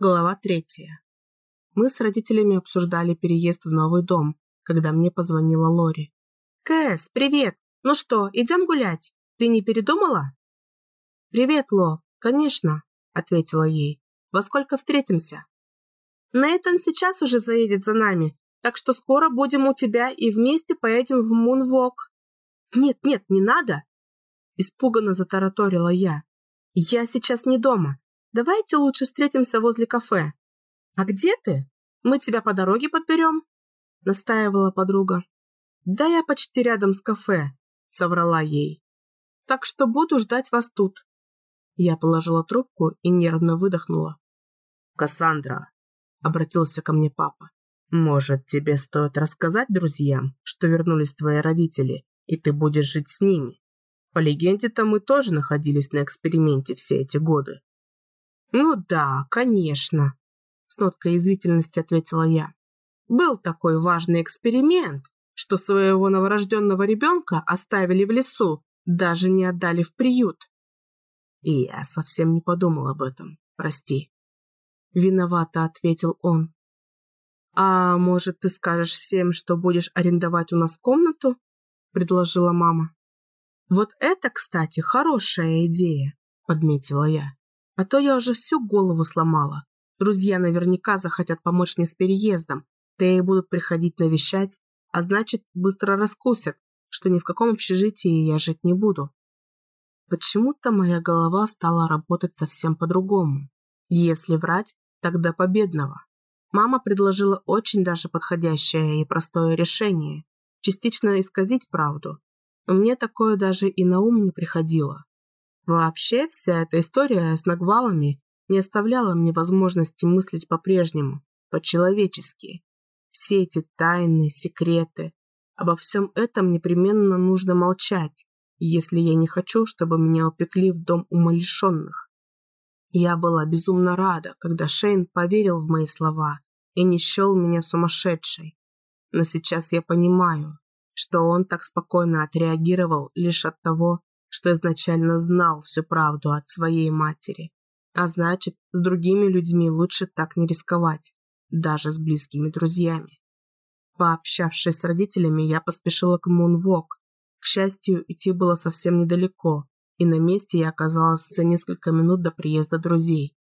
Глава третья. Мы с родителями обсуждали переезд в новый дом, когда мне позвонила Лори. «Кэс, привет! Ну что, идем гулять? Ты не передумала?» «Привет, Ло. Конечно», — ответила ей. «Во сколько встретимся?» «Нейтан сейчас уже заедет за нами, так что скоро будем у тебя и вместе поедем в Мунвок». «Нет, нет, не надо!» Испуганно затараторила я. «Я сейчас не дома. Давайте лучше встретимся возле кафе. А где ты? Мы тебя по дороге подберем? Настаивала подруга. Да я почти рядом с кафе, соврала ей. Так что буду ждать вас тут. Я положила трубку и нервно выдохнула. «Кассандра!» — обратился ко мне папа. «Может, тебе стоит рассказать друзьям, что вернулись твои родители, и ты будешь жить с ними? По легенде-то мы тоже находились на эксперименте все эти годы. «Ну да, конечно», – с ноткой язвительности ответила я. «Был такой важный эксперимент, что своего новорожденного ребенка оставили в лесу, даже не отдали в приют». И я совсем не подумал об этом, прости. Виновато ответил он. «А может, ты скажешь всем, что будешь арендовать у нас комнату?» – предложила мама. «Вот это, кстати, хорошая идея», – подметила я. А то я уже всю голову сломала. Друзья наверняка захотят помочь мне с переездом, да и будут приходить навещать, а значит, быстро раскусят, что ни в каком общежитии я жить не буду. Почему-то моя голова стала работать совсем по-другому. Если врать, тогда победного. Мама предложила очень даже подходящее и простое решение – частично исказить правду. Но мне такое даже и на ум не приходило. Вообще, вся эта история с нагвалами не оставляла мне возможности мыслить по-прежнему, по-человечески. Все эти тайны, секреты. Обо всем этом непременно нужно молчать, если я не хочу, чтобы меня упекли в дом умалишенных. Я была безумно рада, когда Шейн поверил в мои слова и не счел меня сумасшедшей. Но сейчас я понимаю, что он так спокойно отреагировал лишь от того, что изначально знал всю правду от своей матери. А значит, с другими людьми лучше так не рисковать, даже с близкими друзьями. Пообщавшись с родителями, я поспешила к Мунвок. К счастью, идти было совсем недалеко, и на месте я оказалась за несколько минут до приезда друзей.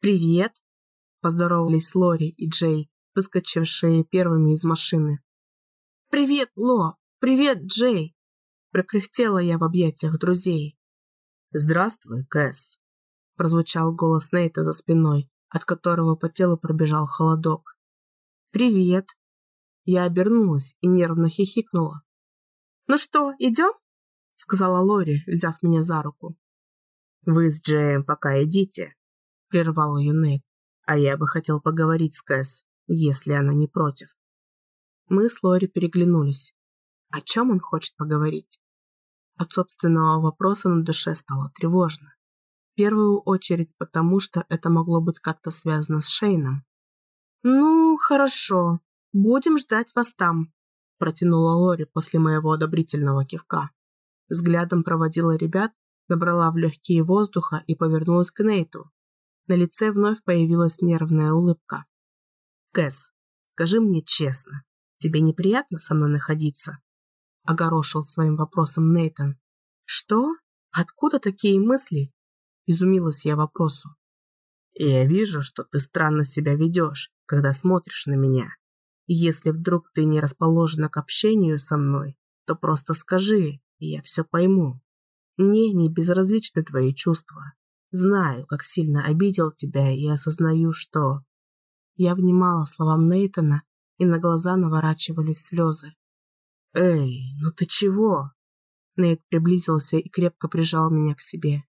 «Привет!» – поздоровались Лори и Джей, выскочившие первыми из машины. «Привет, Ло! Привет, Джей!» Прокряхтела я в объятиях друзей. «Здравствуй, Кэс!» Прозвучал голос Нейта за спиной, от которого по телу пробежал холодок. «Привет!» Я обернулась и нервно хихикнула. «Ну что, идем?» Сказала Лори, взяв меня за руку. «Вы с Джеем пока идите», прервал ее Нейт. «А я бы хотел поговорить с Кэс, если она не против». Мы с Лори переглянулись. О чем он хочет поговорить? От собственного вопроса на душе стало тревожно. В первую очередь потому, что это могло быть как-то связано с Шейном. «Ну, хорошо. Будем ждать вас там», – протянула Лори после моего одобрительного кивка. Взглядом проводила ребят, набрала в легкие воздуха и повернулась к Нейту. На лице вновь появилась нервная улыбка. «Кэс, скажи мне честно, тебе неприятно со мной находиться?» – огорошил своим вопросом Нейтан. «Что? Откуда такие мысли?» – изумилась я вопросу. «Я вижу, что ты странно себя ведешь, когда смотришь на меня. Если вдруг ты не расположена к общению со мной, то просто скажи, и я все пойму. Мне не безразличны твои чувства. Знаю, как сильно обидел тебя и осознаю, что...» Я внимала словам Нейтана, и на глаза наворачивались слезы. «Эй, ну ты чего?» Нейт приблизился и крепко прижал меня к себе.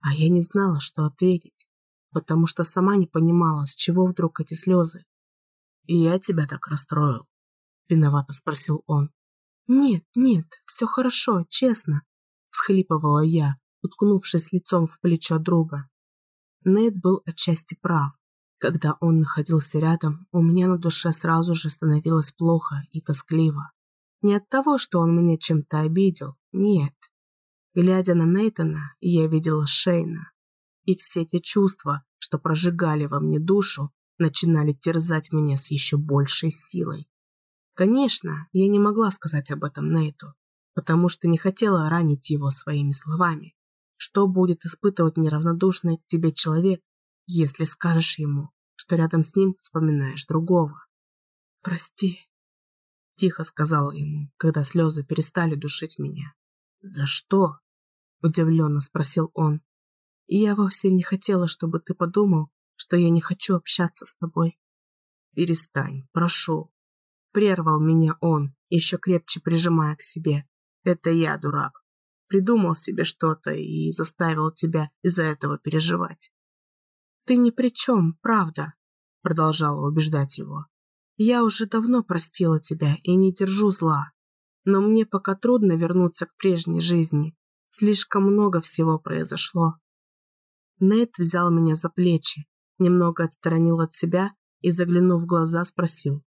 А я не знала, что ответить, потому что сама не понимала, с чего вдруг эти слезы. «И я тебя так расстроил?» – виновато спросил он. «Нет, нет, все хорошо, честно», – схлипывала я, уткнувшись лицом в плечо друга. Нейт был отчасти прав. Когда он находился рядом, у меня на душе сразу же становилось плохо и тоскливо. Не от того, что он меня чем-то обидел, нет. Глядя на Нейтана, я видела Шейна. И все те чувства, что прожигали во мне душу, начинали терзать меня с еще большей силой. Конечно, я не могла сказать об этом Нейту, потому что не хотела ранить его своими словами. Что будет испытывать неравнодушный к тебе человек, если скажешь ему, что рядом с ним вспоминаешь другого? «Прости», – тихо сказала ему, когда слезы перестали душить меня. «За что?» – удивленно спросил он. «И я вовсе не хотела, чтобы ты подумал, что я не хочу общаться с тобой». «Перестань, прошу», – прервал меня он, еще крепче прижимая к себе. «Это я, дурак. Придумал себе что-то и заставил тебя из-за этого переживать». «Ты ни при чем, правда», – продолжала убеждать его. «Я уже давно простила тебя и не держу зла. Но мне пока трудно вернуться к прежней жизни. Слишком много всего произошло. Нейт взял меня за плечи, немного отстранил от себя и, заглянув в глаза, спросил.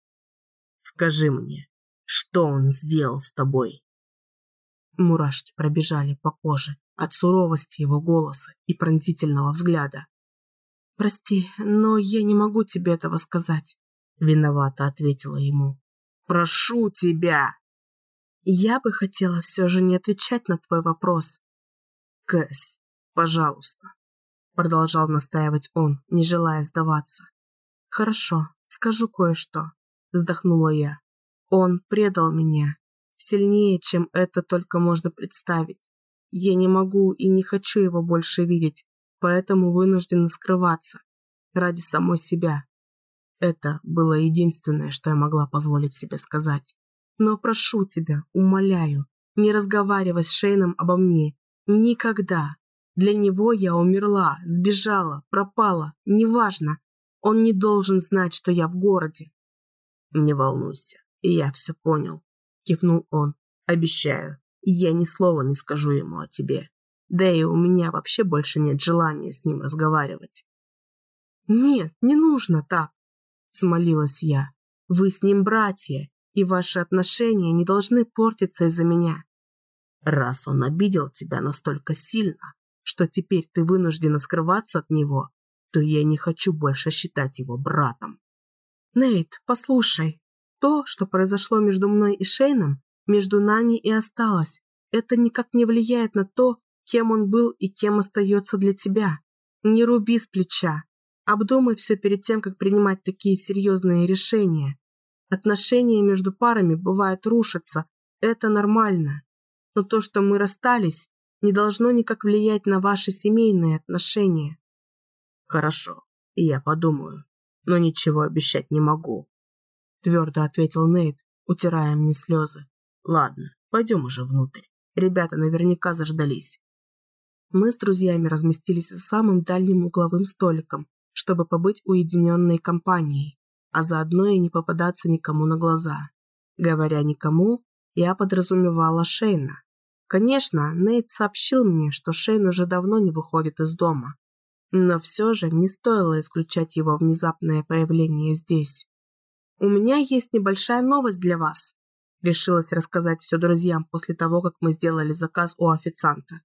«Скажи мне, что он сделал с тобой?» Мурашки пробежали по коже от суровости его голоса и пронзительного взгляда. «Прости, но я не могу тебе этого сказать», — виновато ответила ему. «Прошу тебя!» Я бы хотела все же не отвечать на твой вопрос. Кэс, пожалуйста, продолжал настаивать он, не желая сдаваться. Хорошо, скажу кое-что, вздохнула я. Он предал меня. Сильнее, чем это только можно представить. Я не могу и не хочу его больше видеть, поэтому вынуждена скрываться. Ради самой себя. Это было единственное, что я могла позволить себе сказать. Но прошу тебя, умоляю, не разговаривай с Шейном обо мне. Никогда. Для него я умерла, сбежала, пропала, неважно. Он не должен знать, что я в городе. Не волнуйся, я все понял, кивнул он. Обещаю, я ни слова не скажу ему о тебе. Да и у меня вообще больше нет желания с ним разговаривать. Нет, не нужно так, взмолилась я. Вы с ним братья, и ваши отношения не должны портиться из-за меня. Раз он обидел тебя настолько сильно, что теперь ты вынуждена скрываться от него, то я не хочу больше считать его братом. Нейт, послушай, то, что произошло между мной и Шейном, между нами и осталось. Это никак не влияет на то, кем он был и кем остается для тебя. Не руби с плеча. Обдумай все перед тем, как принимать такие серьезные решения. Отношения между парами бывает рушатся, это нормально. Но то, что мы расстались, не должно никак влиять на ваши семейные отношения. Хорошо, я подумаю, но ничего обещать не могу. Твердо ответил Нейт, утирая мне слезы. Ладно, пойдем уже внутрь. Ребята наверняка заждались. Мы с друзьями разместились за самым дальним угловым столиком, чтобы побыть уединенной компанией а заодно и не попадаться никому на глаза. Говоря никому, я подразумевала Шейна. Конечно, Нейт сообщил мне, что Шейн уже давно не выходит из дома. Но все же не стоило исключать его внезапное появление здесь. «У меня есть небольшая новость для вас», решилась рассказать все друзьям после того, как мы сделали заказ у официанта.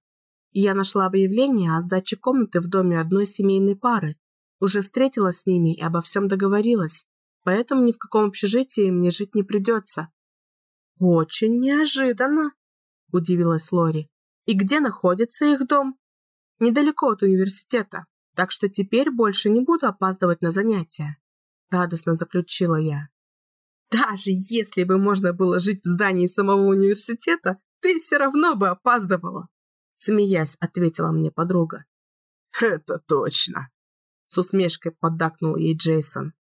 Я нашла объявление о сдаче комнаты в доме одной семейной пары. Уже встретилась с ними и обо всем договорилась поэтому ни в каком общежитии мне жить не придется». «Очень неожиданно», – удивилась Лори. «И где находится их дом?» «Недалеко от университета, так что теперь больше не буду опаздывать на занятия», – радостно заключила я. «Даже если бы можно было жить в здании самого университета, ты все равно бы опаздывала», – смеясь, ответила мне подруга. «Это точно», – с усмешкой поддакнул ей Джейсон.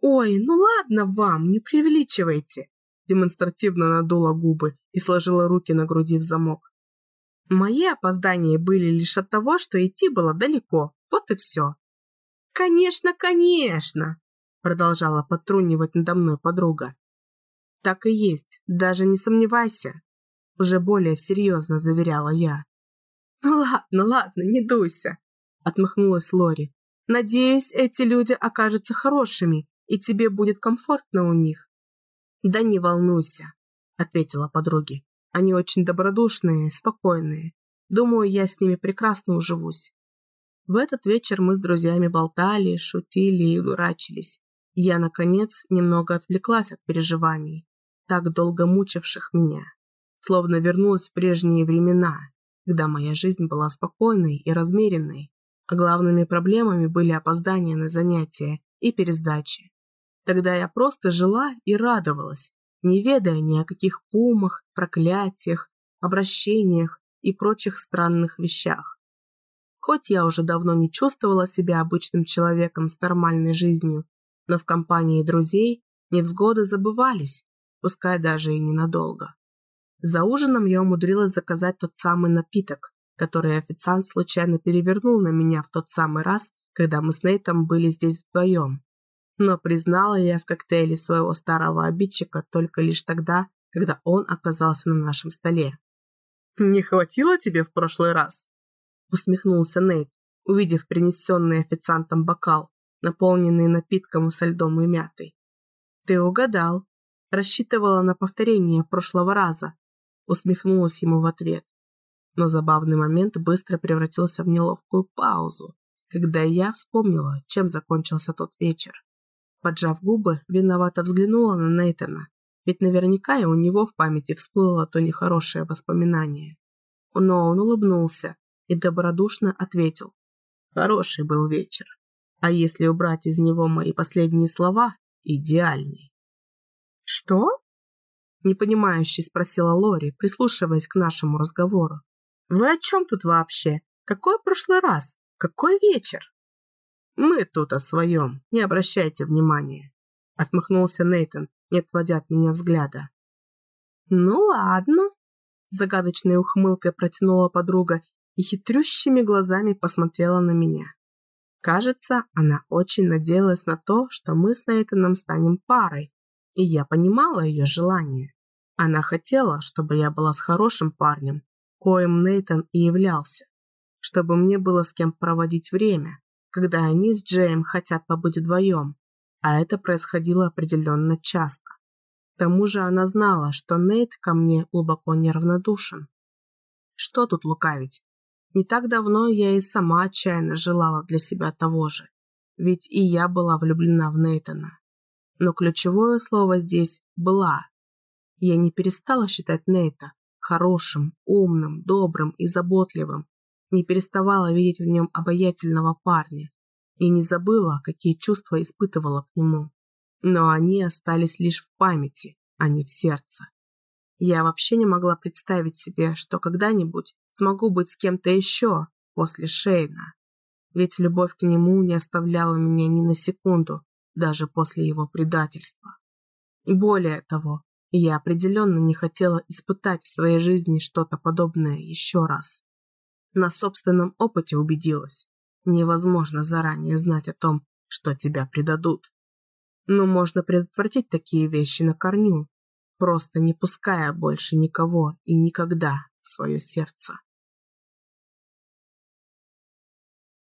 «Ой, ну ладно вам, не преувеличивайте!» Демонстративно надула губы и сложила руки на груди в замок. «Мои опоздания были лишь от того, что идти было далеко, вот и все». «Конечно, конечно!» Продолжала подтрунивать надо мной подруга. «Так и есть, даже не сомневайся!» Уже более серьезно заверяла я. «Ну ладно, ладно, не дуйся!» Отмахнулась Лори. «Надеюсь, эти люди окажутся хорошими и тебе будет комфортно у них. Да не волнуйся, ответила подруге. Они очень добродушные, спокойные. Думаю, я с ними прекрасно уживусь. В этот вечер мы с друзьями болтали, шутили и дурачились. Я, наконец, немного отвлеклась от переживаний, так долго мучивших меня. Словно вернулась в прежние времена, когда моя жизнь была спокойной и размеренной, а главными проблемами были опоздания на занятия и пересдачи. Тогда я просто жила и радовалась, не ведая ни о каких пумах, проклятиях, обращениях и прочих странных вещах. Хоть я уже давно не чувствовала себя обычным человеком с нормальной жизнью, но в компании друзей невзгоды забывались, пускай даже и ненадолго. За ужином я умудрилась заказать тот самый напиток, который официант случайно перевернул на меня в тот самый раз, когда мы с Нейтом были здесь вдвоем. Но признала я в коктейле своего старого обидчика только лишь тогда, когда он оказался на нашем столе. «Не хватило тебе в прошлый раз?» усмехнулся Нейт, увидев принесенный официантом бокал, наполненный напитком со льдом и мятой. «Ты угадал. Рассчитывала на повторение прошлого раза», усмехнулась ему в ответ. Но забавный момент быстро превратился в неловкую паузу, когда я вспомнила, чем закончился тот вечер. Поджав губы, виновато взглянула на Нейтана, ведь наверняка и у него в памяти всплыло то нехорошее воспоминание. Но он улыбнулся и добродушно ответил. Хороший был вечер. А если убрать из него мои последние слова, идеальный. Что? Непонимающе спросила Лори, прислушиваясь к нашему разговору. Вы о чем тут вообще? Какой прошлый раз? Какой вечер? Мы тут о своем, не обращайте внимания. Отмахнулся Нейтон, не отводя от меня взгляда. Ну ладно. Загадочной ухмылкой протянула подруга и хитрющими глазами посмотрела на меня. Кажется, она очень надеялась на то, что мы с Нейтаном станем парой, и я понимала ее желание. Она хотела, чтобы я была с хорошим парнем, коим Нейтан и являлся, чтобы мне было с кем проводить время, когда они с Джеем хотят побыть вдвоем, а это происходило определенно часто. К тому же она знала, что Нейт ко мне глубоко неравнодушен. Что тут лукавить? Не так давно я и сама отчаянно желала для себя того же, ведь и я была влюблена в Нейтана. Но ключевое слово здесь «была». Я не перестала считать Нейта хорошим, умным, добрым и заботливым, не переставала видеть в нем обаятельного парня и не забыла, какие чувства испытывала к нему. Но они остались лишь в памяти, а не в сердце. Я вообще не могла представить себе, что когда-нибудь смогу быть с кем-то еще после Шейна. Ведь любовь к нему не оставляла меня ни на секунду, даже после его предательства. Более того, я определенно не хотела испытать в своей жизни что-то подобное еще раз. На собственном опыте убедилась. Невозможно заранее знать о том, что тебя предадут. Но можно предотвратить такие вещи на корню, просто не пуская больше никого и никогда в свое сердце.